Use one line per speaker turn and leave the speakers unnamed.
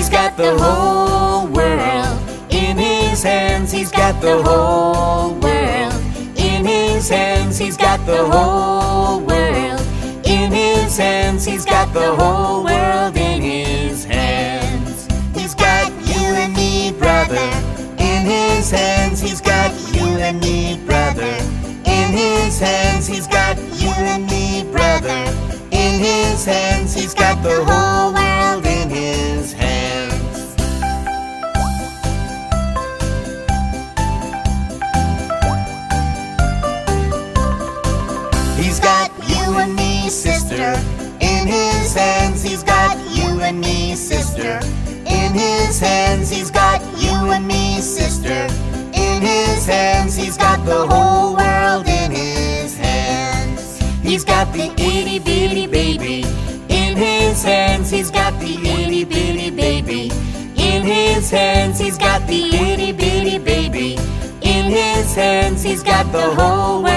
He's got the whole world in his hands. He's got the whole world in his hands. He's got the whole world in his hands. He's got the whole world in his hands. He's got you and me, brother, in his hands. He's got you and me, brother, in his hands. He's got you and me, brother, in his hands. He's got the whole He's got you and me, sister. In his hands, he's got you and me, sister. In his hands, he's got you and me, sister. In his hands, he's got the whole world in his hands. He's got the itty bitty baby. In his hands, he's got the itty bitty baby. In his hands, he's got the itty bitty baby. In his hands, he's got the whole world.